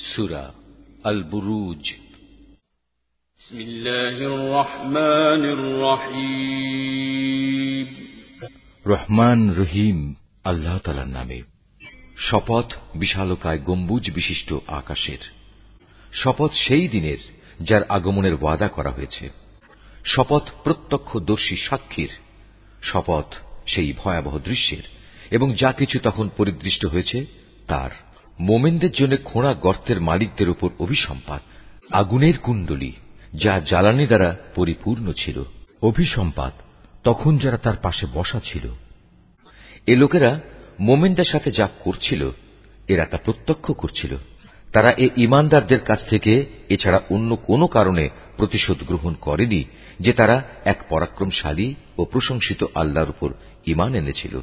সুরা আল বুরুজ রহমান রহিম। আল্লাহ তালার নামে। শপথ বিশালকায় গম্বুজ বিশিষ্ট আকাশের। শপথ সেই দিনের যার আগমনের ওয়াদা করা হয়েছে। শপথ প্রত্যক্ষদর্শী সাক্ষীর। শপথ সেই ভয়াবহ দৃশ্যের এবং যা কিছু তখন পরিদৃষ্ট হয়েছে তার। মোমেনদের জন্য খোঁড়া গর্তের মালিকদের উপর অভিসম্পাদ আগুনের কুণ্ডলী, যা জ্বালানি দ্বারা পরিপূর্ণ ছিল। অভিসম্পাদ তখন যারা তার পাশে বসা ছিল। এ লোকেরা মোমেনদের সাথে যা করছিল, এরা তা প্রত্যক্ষ করছিল। তারা এ ইমানদারদের কাছ থেকে এছাড়া অন্য কোনো কারণে প্রতিশোধ গ্রহণ করেনি যে তারা এক পরাক্রমশালী ও প্রশংসিত আল্লাহর উপর ইমান এনেছিল।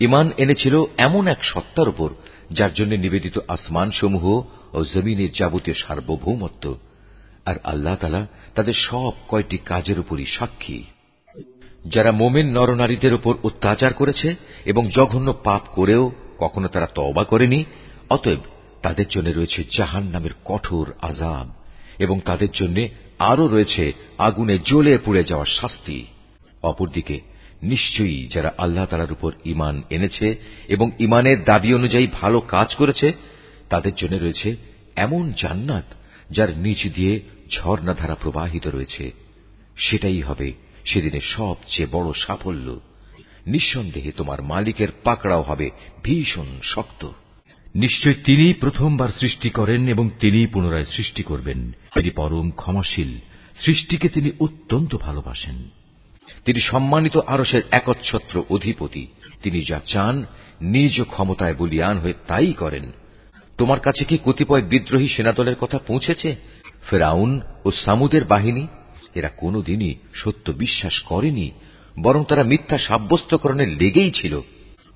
ইমান এনেছিল এমন এক সত্তার উপর, যার জন্য নিবেদিত আসমানসমূহ ও জমিনের যাবতীয় সার্বভৌমত্ব। আর আল্লাহ তালা তাদের সব কয়টি কাজের উপরই সাক্ষী। যারা মোমেন নরনারীদের উপর অত্যাচার করেছে এবং জঘন্য পাপ করেও কখনো তারা তওবা করেনি, অতএব তাদের জন্য রয়েছে জাহান নামের কঠোর আজাব এবং তাদের জন্য আরও রয়েছে আগুনে জ্বলে পুড়ে যাওয়ার শাস্তি। অপরদিকে নিশ্চয়ই যারা আল্লাহ তালার উপর ইমান এনেছে এবং ইমানের দাবি অনুযায়ী ভালো কাজ করেছে, তাদের জন্য রয়েছে এমন জান্নাত যার নিচ দিয়ে ঝর্ণাধারা প্রবাহিত রয়েছে। সেটাই হবে সেদিনের সবচেয়ে বড় সাফল্য। নিঃসন্দেহে তোমার মালিকের পাকড়াও হবে ভীষণ শক্ত। নিশ্চয় তিনি প্রথমবার সৃষ্টি করেন এবং তিনি পুনরায় সৃষ্টি করবেন। তিনি পরম ক্ষমাশীল। সৃষ্টিকে তিনি অত্যন্ত ভালোবাসেন। তিনি সম্মানিত আরসের একচ্ছত্র অধিপতি। তিনি যা চান, নিজ ক্ষমতায় বলিয়ান হয়ে তাই করেন। তোমার কাছে কি কতিপয় বিদ্রোহী সেনাদলের কথা পৌঁছেছে? ফেরাউন ও সামুদের বাহিনী? এরা কোনদিনই সত্য বিশ্বাস করেনি, বরং তারা মিথ্যা সাব্যস্তকরণে লেগেই ছিল।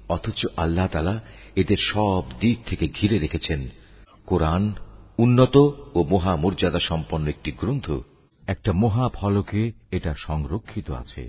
অথচ আল্লাহ তালা এদের সব দিক থেকে ঘিরে রেখেছেন। কোরআন উন্নত ও মহামর্যাদা সম্পন্ন একটি গ্রন্থ। একটা মহাফলকে এটা সংরক্ষিত আছে।